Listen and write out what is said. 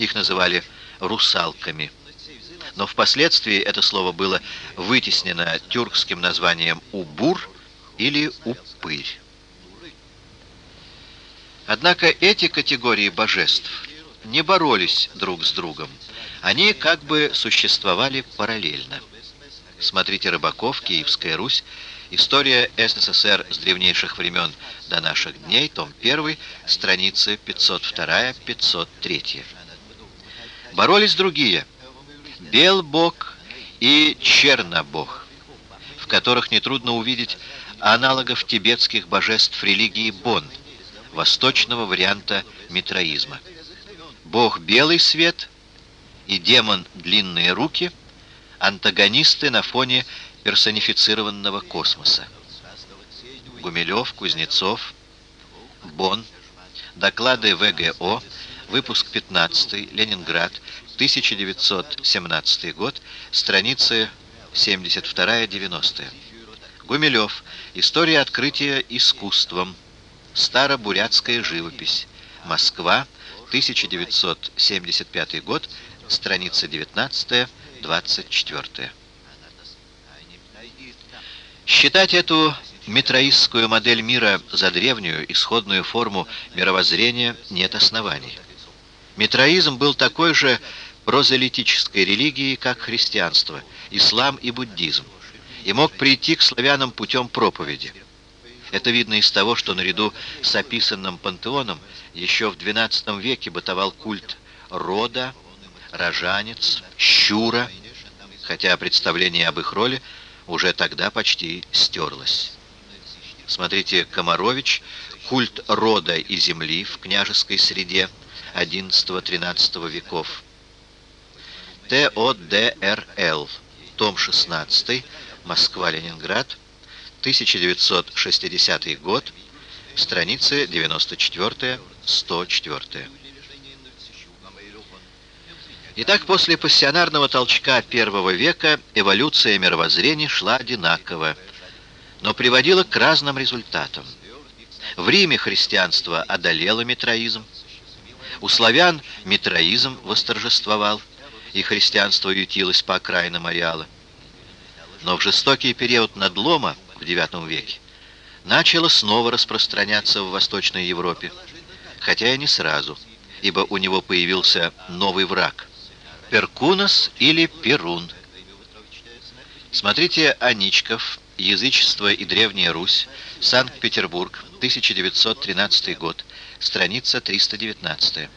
Их называли «русалками». Но впоследствии это слово было вытеснено тюркским названием «убур» или «упырь». Однако эти категории божеств не боролись друг с другом. Они как бы существовали параллельно. Смотрите Рыбаков, Киевская Русь, История СССР с древнейших времен до наших дней, том 1, страницы 502-503. Боролись другие. Белбог и Чернобог, в которых нетрудно увидеть аналогов тибетских божеств религии Бон, восточного варианта митроизма. Бог Белый Свет и демон Длинные Руки – антагонисты на фоне персонифицированного космоса. Гумилев, Кузнецов, Бон, доклады ВГО, выпуск 15, Ленинград, 1917 год, страницы 72-90. Гумилев, История открытия искусством, Старобурятская живопись, Москва, 1975 год, страница 19-24. Считать эту метроистскую модель мира за древнюю, исходную форму мировоззрения нет оснований. Метроизм был такой же прозелитической религией, как христианство, ислам и буддизм, и мог прийти к славянам путем проповеди. Это видно из того, что наряду с описанным пантеоном еще в XII веке бытовал культ рода, рожанец, щура, хотя представление об их роли – уже тогда почти стерлась. Смотрите, Комарович «Культ рода и земли в княжеской среде XI-XIII веков». ТОДРЛ, том 16, Москва-Ленинград, 1960 год, страницы 94-104. Итак, после пассионарного толчка первого века эволюция мировоззрения шла одинаково, но приводила к разным результатам. В Риме христианство одолело митроизм, у славян митроизм восторжествовал, и христианство ютилось по окраинам ареала. Но в жестокий период надлома в IX веке начало снова распространяться в Восточной Европе, хотя и не сразу, ибо у него появился новый враг – Перкунос или Перун. Смотрите Аничков, Язычество и Древняя Русь, Санкт-Петербург, 1913 год, страница 319.